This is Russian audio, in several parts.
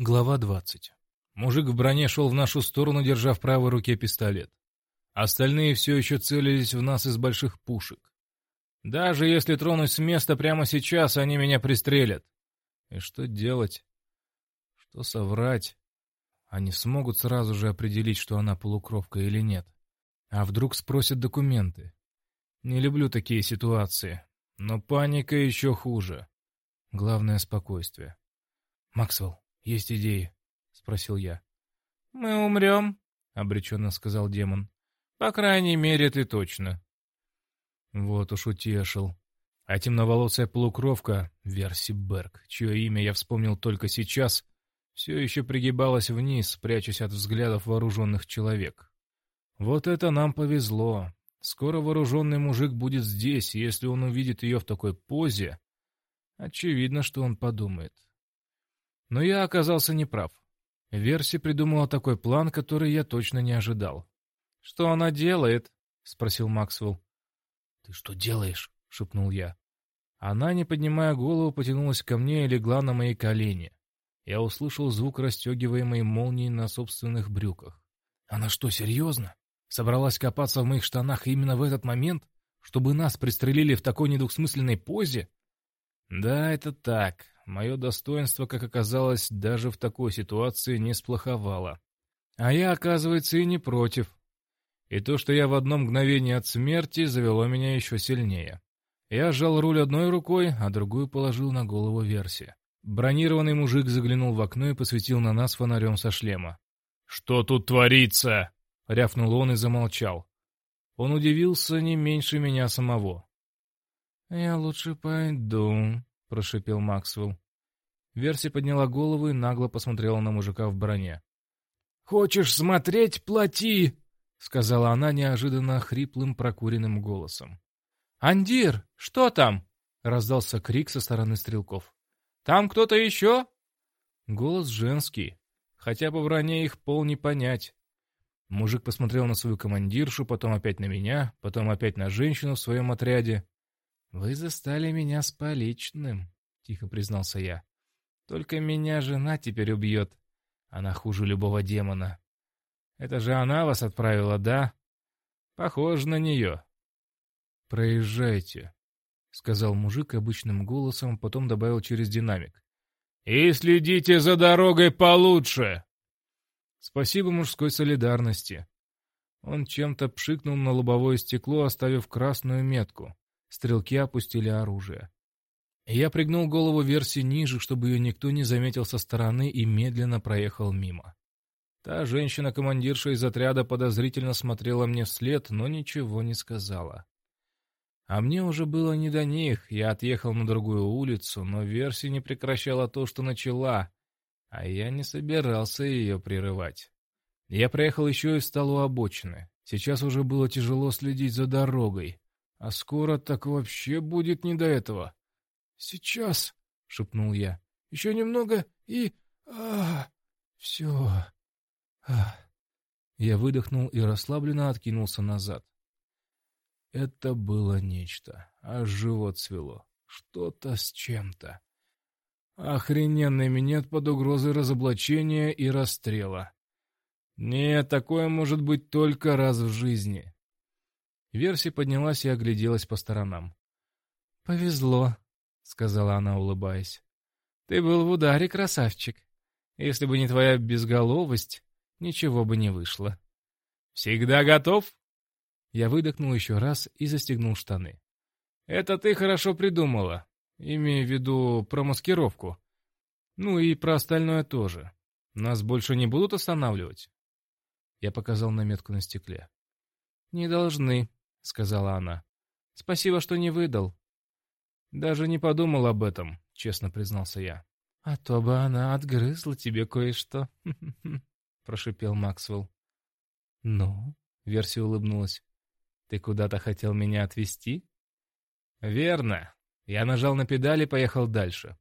Глава 20. Мужик в броне шел в нашу сторону, держа в правой руке пистолет. Остальные все еще целились в нас из больших пушек. Даже если тронусь с места прямо сейчас, они меня пристрелят. И что делать? Что соврать? Они смогут сразу же определить, что она полукровка или нет. А вдруг спросят документы? Не люблю такие ситуации. Но паника еще хуже. Главное — спокойствие. «Максвелл, есть идеи?» — спросил я. «Мы умрем», — обреченно сказал демон. «По крайней мере, ты точно». Вот уж утешил. А темноволосая полукровка, Верси Берг, чье имя я вспомнил только сейчас, все еще пригибалась вниз, прячась от взглядов вооруженных человек. Вот это нам повезло. Скоро вооруженный мужик будет здесь, и если он увидит ее в такой позе, очевидно, что он подумает. Но я оказался неправ. Верси придумала такой план, который я точно не ожидал. «Что она делает?» — спросил Максвелл. «Ты что делаешь?» — шепнул я. Она, не поднимая голову, потянулась ко мне и легла на мои колени. Я услышал звук расстегиваемой молнии на собственных брюках. «Она что, серьезно? Собралась копаться в моих штанах именно в этот момент? Чтобы нас пристрелили в такой недвусмысленной позе?» «Да, это так. Мое достоинство, как оказалось, даже в такой ситуации не сплоховало. А я, оказывается, и не против. И то, что я в одно мгновение от смерти, завело меня еще сильнее. Я сжал руль одной рукой, а другую положил на голову Верси. Бронированный мужик заглянул в окно и посветил на нас фонарем со шлема. «Что тут творится?» — рявкнул он и замолчал. Он удивился не меньше меня самого. «Я лучше пойду», — прошипел Максвелл. Верси подняла голову и нагло посмотрела на мужика в броне. «Хочешь смотреть? Плати!» — сказала она неожиданно хриплым прокуренным голосом. «Андир, что там?» — раздался крик со стороны стрелков. «Там кто-то еще?» Голос женский, хотя по броне их пол не понять. Мужик посмотрел на свою командиршу, потом опять на меня, потом опять на женщину в своем отряде. «Вы застали меня с поличным», — тихо признался я. «Только меня жена теперь убьет. Она хуже любого демона. Это же она вас отправила, да? Похоже на нее». «Проезжайте», — сказал мужик обычным голосом, потом добавил через динамик. «И следите за дорогой получше!» Спасибо мужской солидарности. Он чем-то пшикнул на лобовое стекло, оставив красную метку. Стрелки опустили оружие. Я пригнул голову версии ниже, чтобы ее никто не заметил со стороны, и медленно проехал мимо. Та женщина-командирша из отряда подозрительно смотрела мне вслед, но ничего не сказала. А мне уже было не до них, я отъехал на другую улицу, но версия не прекращала то, что начала, а я не собирался ее прерывать. Я проехал еще и встал у обочины. Сейчас уже было тяжело следить за дорогой. А скоро так вообще будет не до этого. «Сейчас», — шепнул я, — «еще немного и... а все... а Я выдохнул и расслабленно откинулся назад. Это было нечто. Аж живот свело. Что-то с чем-то. Охрененный минет под угрозой разоблачения и расстрела. Нет, такое может быть только раз в жизни. Верси поднялась и огляделась по сторонам. «Повезло», — сказала она, улыбаясь. «Ты был в ударе, красавчик. Если бы не твоя безголовость, ничего бы не вышло». «Всегда готов?» Я выдохнул еще раз и застегнул штаны. «Это ты хорошо придумала, имея в виду про маскировку. Ну и про остальное тоже. Нас больше не будут останавливать?» Я показал наметку на стекле. «Не должны», — сказала она. «Спасибо, что не выдал». «Даже не подумал об этом», — честно признался я. «А то бы она отгрызла тебе кое-что», — прошипел Максвелл. «Ну?» — Версия улыбнулась. «Ты куда-то хотел меня отвезти?» «Верно». Я нажал на педали и поехал дальше.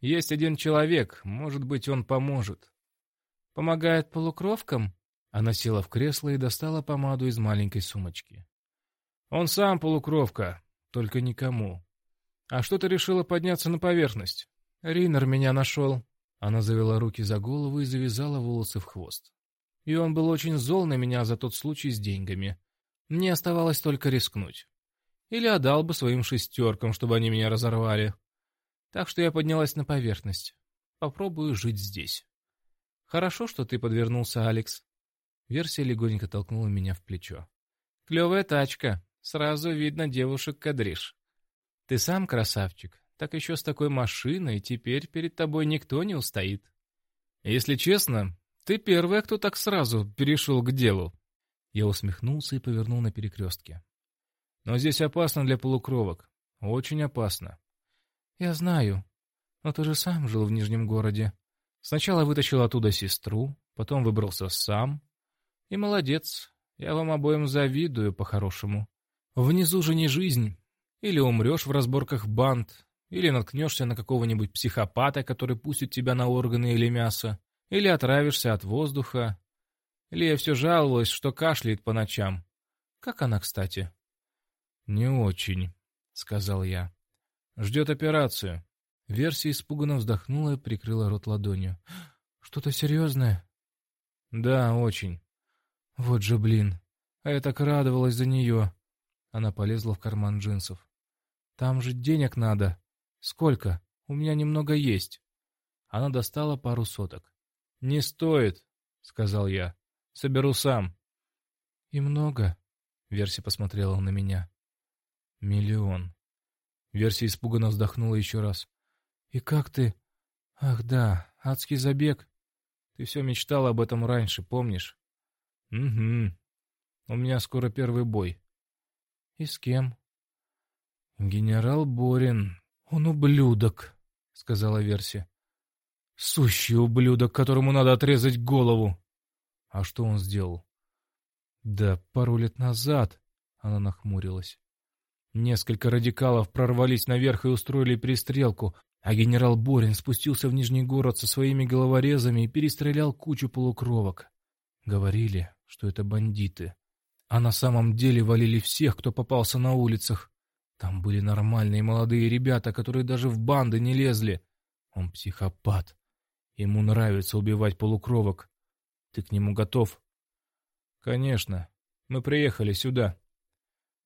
«Есть один человек, может быть, он поможет». «Помогает полукровкам?» Она села в кресло и достала помаду из маленькой сумочки. Он сам полукровка, только никому. А что ты решила подняться на поверхность? Ринер меня нашел, Она завела руки за голову и завязала волосы в хвост. И он был очень зол на меня за тот случай с деньгами. Мне оставалось только рискнуть. Или отдал бы своим шестеркам, чтобы они меня разорвали. Так что я поднялась на поверхность. Попробую жить здесь. Хорошо, что ты подвернулся, Алекс. Версия легонько толкнула меня в плечо. Клевая тачка. Сразу видно девушек кадриш. Ты сам красавчик. Так еще с такой машиной теперь перед тобой никто не устоит. Если честно, ты первая, кто так сразу перешел к делу. Я усмехнулся и повернул на перекрестке. Но здесь опасно для полукровок. Очень опасно. Я знаю. Но ты же сам жил в Нижнем городе. Сначала вытащил оттуда сестру, потом выбрался сам. И молодец. Я вам обоим завидую по-хорошему. Внизу же не жизнь. Или умрешь в разборках банд, или наткнешься на какого-нибудь психопата, который пустит тебя на органы или мясо, или отравишься от воздуха. Лия все жаловалась, что кашляет по ночам. Как она, кстати? «Не очень», — сказал я. «Ждет операцию». Версия испуганно вздохнула и прикрыла рот ладонью. «Что-то серьезное?» «Да, очень». «Вот же блин. А я так радовалась за нее». Она полезла в карман джинсов. «Там же денег надо. Сколько? У меня немного есть». Она достала пару соток. «Не стоит», — сказал я. «Соберу сам». «И много?» — Верси посмотрела на меня. Миллион. Версия испуганно вздохнула еще раз. И как ты... Ах да, адский забег. Ты все мечтал об этом раньше, помнишь? Угу. У меня скоро первый бой. И с кем? Генерал Борин. Он ублюдок, сказала Версия. Сущий ублюдок, которому надо отрезать голову. А что он сделал? Да пару лет назад, она нахмурилась. Несколько радикалов прорвались наверх и устроили перестрелку, а генерал Борин спустился в Нижний город со своими головорезами и перестрелял кучу полукровок. Говорили, что это бандиты. А на самом деле валили всех, кто попался на улицах. Там были нормальные молодые ребята, которые даже в банды не лезли. Он психопат. Ему нравится убивать полукровок. Ты к нему готов? Конечно. Мы приехали сюда.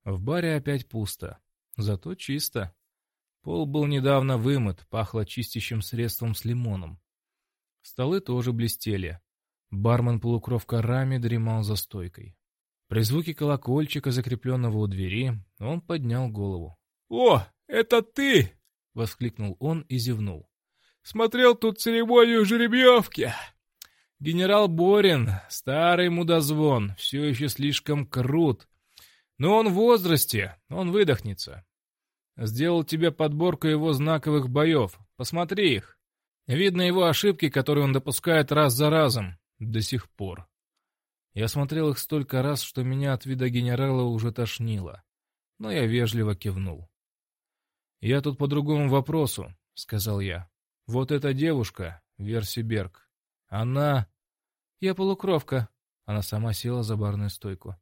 В баре опять пусто. Зато чисто. Пол был недавно вымыт, пахло чистящим средством с лимоном. Столы тоже блестели. Бармен-полукровка Рами дремал за стойкой. При звуке колокольчика, закрепленного у двери, он поднял голову. «О, это ты!» — воскликнул он и зевнул. «Смотрел тут церемонию жеребьевки!» Генерал Борин, старый мудозвон, все еще слишком крут, но он в возрасте, он выдохнется. Сделал тебе подборку его знаковых боев. Посмотри их. Видно его ошибки, которые он допускает раз за разом. До сих пор. Я смотрел их столько раз, что меня от вида генерала уже тошнило. Но я вежливо кивнул. «Я тут по другому вопросу», — сказал я. «Вот эта девушка, Верси Берг, она...» «Я полукровка». Она сама села за барную стойку.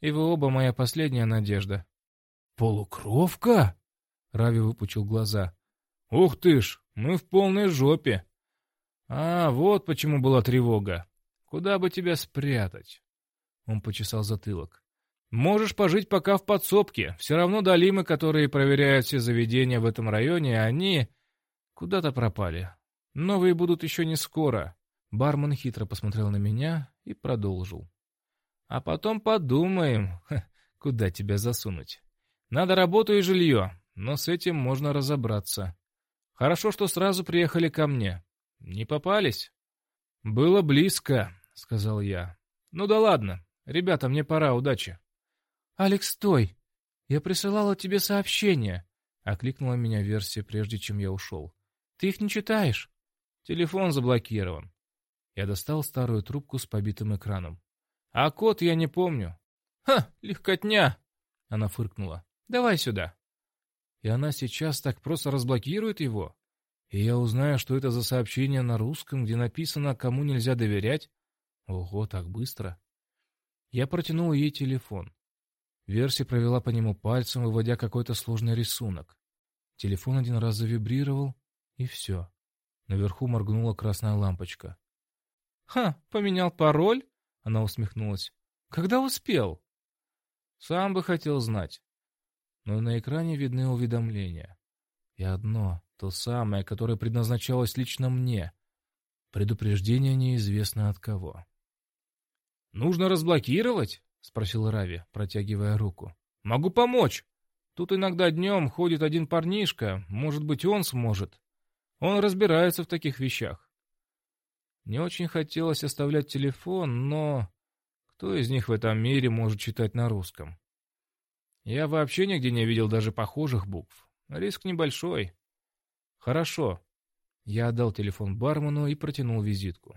И вы оба моя последняя надежда. Полукровка? Рави выпучил глаза. Ух ты ж, мы в полной жопе. А, вот почему была тревога. Куда бы тебя спрятать? Он почесал затылок. Можешь пожить пока в подсобке. Все равно долимы, которые проверяют все заведения в этом районе, они куда-то пропали. Новые будут еще не скоро. Бармен хитро посмотрел на меня и продолжил. А потом подумаем, куда тебя засунуть. Надо работу и жилье, но с этим можно разобраться. Хорошо, что сразу приехали ко мне. Не попались? Было близко, сказал я. Ну да ладно, ребята, мне пора, удачи. Алекс, стой! Я присылала тебе сообщение. Окликнула меня версия, прежде чем я ушел. Ты их не читаешь? Телефон заблокирован. Я достал старую трубку с побитым экраном. А код я не помню. Ха, легкотня. Она фыркнула. Давай сюда. И она сейчас так просто разблокирует его. И я узнаю, что это за сообщение на русском, где написано, кому нельзя доверять. Ого, так быстро. Я протянул ей телефон. Верси провела по нему пальцем, выводя какой-то сложный рисунок. Телефон один раз завибрировал, и все. Наверху моргнула красная лампочка. «Ха, поменял пароль?» Она усмехнулась. «Когда успел?» «Сам бы хотел знать». Но на экране видны уведомления. И одно, то самое, которое предназначалось лично мне. Предупреждение неизвестно от кого. «Нужно разблокировать?» — спросил Рави, протягивая руку. «Могу помочь. Тут иногда днем ходит один парнишка. Может быть, он сможет. Он разбирается в таких вещах». Не очень хотелось оставлять телефон, но... Кто из них в этом мире может читать на русском? Я вообще нигде не видел даже похожих букв. Риск небольшой. Хорошо. Я отдал телефон бармену и протянул визитку.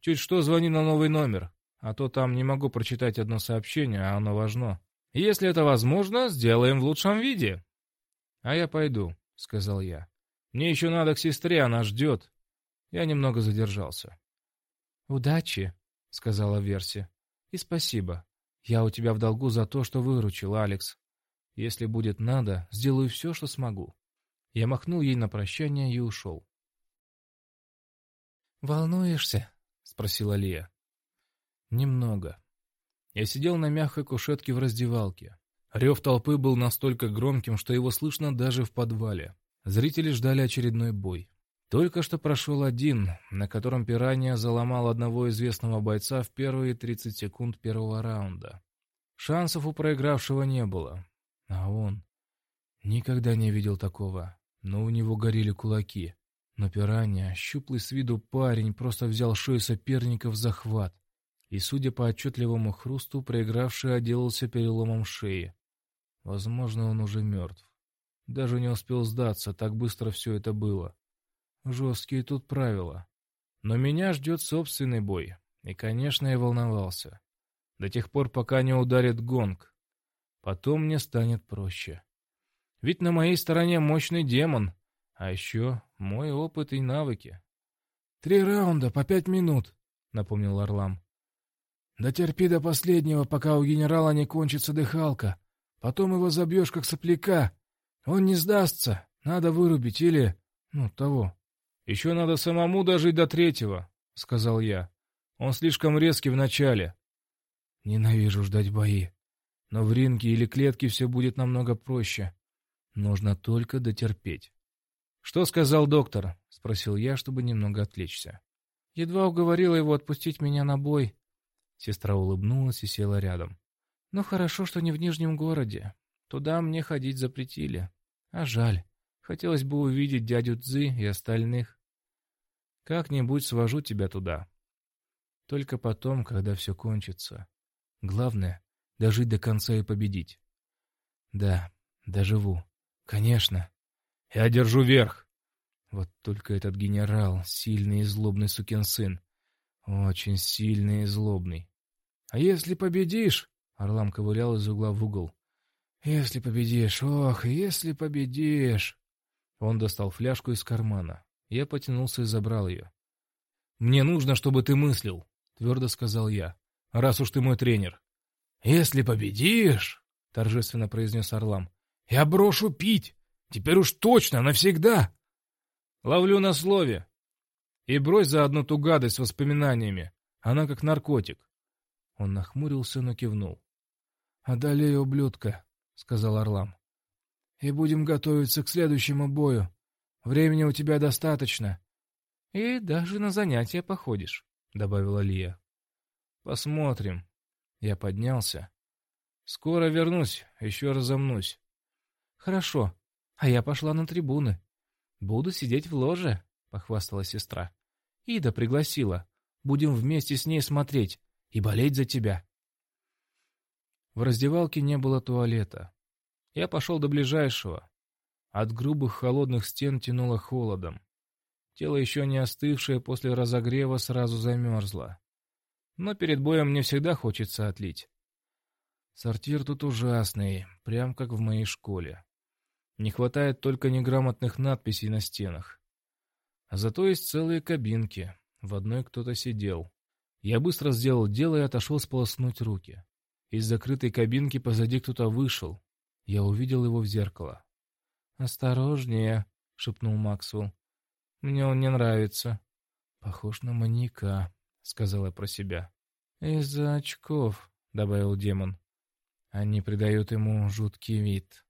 Чуть что звони на новый номер, а то там не могу прочитать одно сообщение, а оно важно. Если это возможно, сделаем в лучшем виде. А я пойду, сказал я. Мне еще надо к сестре, она ждет. Я немного задержался. «Удачи», — сказала Верси. «И спасибо. Я у тебя в долгу за то, что выручил, Алекс. Если будет надо, сделаю все, что смогу». Я махнул ей на прощание и ушел. «Волнуешься?» — спросила Лия. «Немного». Я сидел на мягкой кушетке в раздевалке. Рев толпы был настолько громким, что его слышно даже в подвале. Зрители ждали очередной бой. Только что прошел один, на котором Пиранья заломал одного известного бойца в первые 30 секунд первого раунда. Шансов у проигравшего не было. А он никогда не видел такого но у него горели кулаки. Но пиранья, щуплый с виду парень, просто взял шею соперника в захват. И, судя по отчетливому хрусту, проигравший отделался переломом шеи. Возможно, он уже мертв. Даже не успел сдаться, так быстро все это было. Жесткие тут правила. Но меня ждет собственный бой. И, конечно, я волновался. До тех пор, пока не ударит гонг. Потом мне станет проще. Ведь на моей стороне мощный демон, а еще мой опыт и навыки. «Три раунда по пять минут», — напомнил Орлам. «Дотерпи до последнего, пока у генерала не кончится дыхалка. Потом его забьешь, как сопляка. Он не сдастся. Надо вырубить или... ну, того». «Еще надо самому дожить до третьего», — сказал я. «Он слишком резкий в начале». «Ненавижу ждать бои. Но в ринге или клетке все будет намного проще. Нужно только дотерпеть. «Что сказал доктор?» — спросил я, чтобы немного отвлечься. Едва уговорила его отпустить меня на бой. Сестра улыбнулась и села рядом. «Ну хорошо, что не в Нижнем городе. Туда мне ходить запретили. А жаль. Хотелось бы увидеть дядю Цзы и остальных. Как-нибудь свожу тебя туда. Только потом, когда все кончится. Главное — дожить до конца и победить. Да, доживу. Конечно. Я держу верх. Вот только этот генерал, сильный и злобный сукин сын. Очень сильный и злобный. А если победишь? Орлам ковылял из угла в угол. Если победишь, ох, если победишь. Он достал фляжку из кармана. Я потянулся и забрал ее. «Мне нужно, чтобы ты мыслил», — твердо сказал я, — «раз уж ты мой тренер». «Если победишь», — торжественно произнес Орлам, я брошу пить. Теперь уж точно, навсегда. Ловлю на слове. И брось за одну ту гадость с воспоминаниями. Она как наркотик. Он нахмурился, но кивнул. «Одолей, ублюдка», — сказал Орлам. «И будем готовиться к следующему бою. Времени у тебя достаточно». «И даже на занятия походишь», — добавила Лия. «Посмотрим». Я поднялся. «Скоро вернусь, еще разомнусь. «Хорошо. А я пошла на трибуны. Буду сидеть в ложе», — похвасталась сестра. «Ида пригласила. Будем вместе с ней смотреть и болеть за тебя». В раздевалке не было туалета. Я пошел до ближайшего. От грубых холодных стен тянуло холодом. Тело, еще не остывшее после разогрева, сразу замерзло. Но перед боем мне всегда хочется отлить. Сортир тут ужасный, прям как в моей школе. Не хватает только неграмотных надписей на стенах. А зато есть целые кабинки. В одной кто-то сидел. Я быстро сделал дело и отошел сполоснуть руки. Из закрытой кабинки позади кто-то вышел. Я увидел его в зеркало. «Осторожнее», — шепнул Максвелл. Мне он не нравится. Похож на маньяка, сказала про себя. Из-за очков, добавил демон. Они придают ему жуткий вид.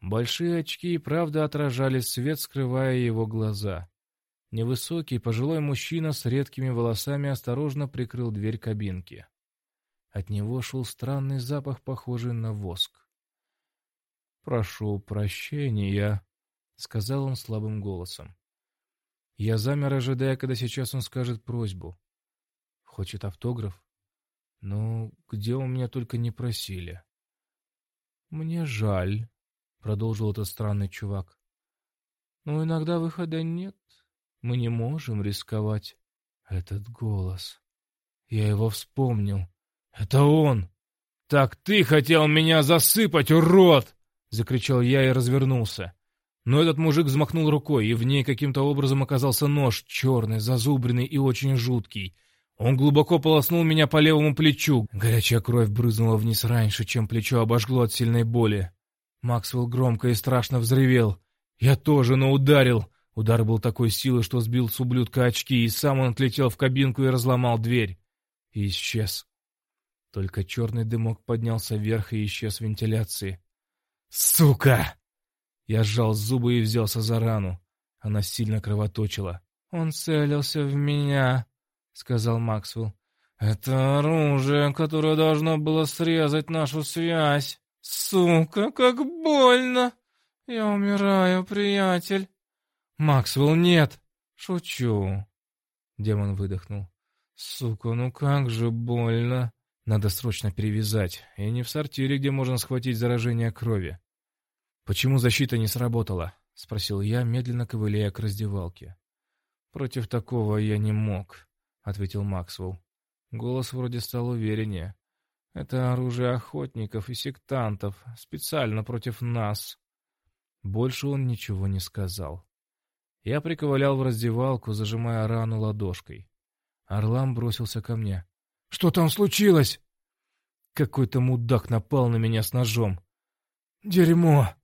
Большие очки и правда отражали свет, скрывая его глаза. Невысокий пожилой мужчина с редкими волосами осторожно прикрыл дверь кабинки. От него шел странный запах, похожий на воск. «Прошу прощения», — сказал он слабым голосом. Я замер, ожидая, когда сейчас он скажет просьбу. Хочет автограф? Ну, где у меня только не просили. «Мне жаль», — продолжил этот странный чувак. «Но иногда выхода нет. Мы не можем рисковать. Этот голос. Я его вспомнил. Это он! Так ты хотел меня засыпать, урод! Закричал я и развернулся. Но этот мужик взмахнул рукой, и в ней каким-то образом оказался нож, черный, зазубренный и очень жуткий. Он глубоко полоснул меня по левому плечу. Горячая кровь брызнула вниз раньше, чем плечо обожгло от сильной боли. Максвелл громко и страшно взревел. Я тоже, но ударил. Удар был такой силы, что сбил с ублюдка очки, и сам он отлетел в кабинку и разломал дверь. И исчез. Только черный дымок поднялся вверх и исчез в вентиляции. «Сука!» Я сжал зубы и взялся за рану. Она сильно кровоточила. «Он целился в меня», — сказал Максвелл. «Это оружие, которое должно было срезать нашу связь. Сука, как больно! Я умираю, приятель!» «Максвелл, нет!» «Шучу!» Демон выдохнул. «Сука, ну как же больно!» «Надо срочно перевязать, и не в сортире, где можно схватить заражение крови». «Почему защита не сработала?» — спросил я, медленно ковыляя к раздевалке. «Против такого я не мог», — ответил Максвелл. Голос вроде стал увереннее. «Это оружие охотников и сектантов, специально против нас». Больше он ничего не сказал. Я приковылял в раздевалку, зажимая рану ладошкой. Орлам бросился ко мне. «Что там случилось?» Какой-то мудак напал на меня с ножом. «Дерьмо!»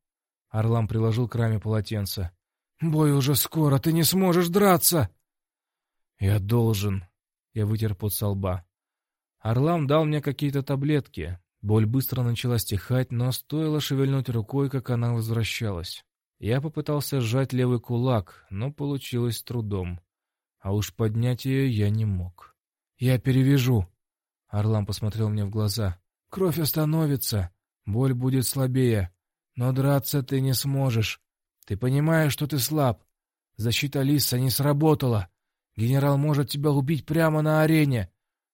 Орлам приложил к раме полотенце. «Бой уже скоро, ты не сможешь драться!» «Я должен!» Я вытер пот со лба. Орлам дал мне какие-то таблетки. Боль быстро начала стихать, но стоило шевельнуть рукой, как она возвращалась. Я попытался сжать левый кулак, но получилось трудом. А уж поднять ее я не мог. «Я перевяжу!» Орлам посмотрел мне в глаза. «Кровь остановится, боль будет слабее, но драться ты не сможешь. Ты понимаешь, что ты слаб. Защита Лиса не сработала. Генерал может тебя убить прямо на арене.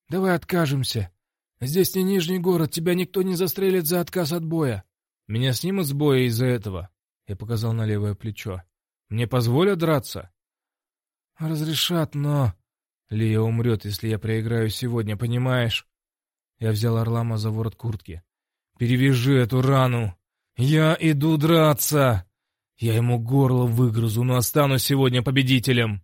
Давай откажемся. Здесь не Нижний город, тебя никто не застрелит за отказ от боя. Меня снимут с боя из-за этого. Я показал на левое плечо. «Мне позволят драться?» «Разрешат, но...» «Лия умрет, если я проиграю сегодня, понимаешь?» Я взял Орлама за ворот куртки. «Перевяжи эту рану! Я иду драться! Я ему горло выгрызу, но останусь сегодня победителем!»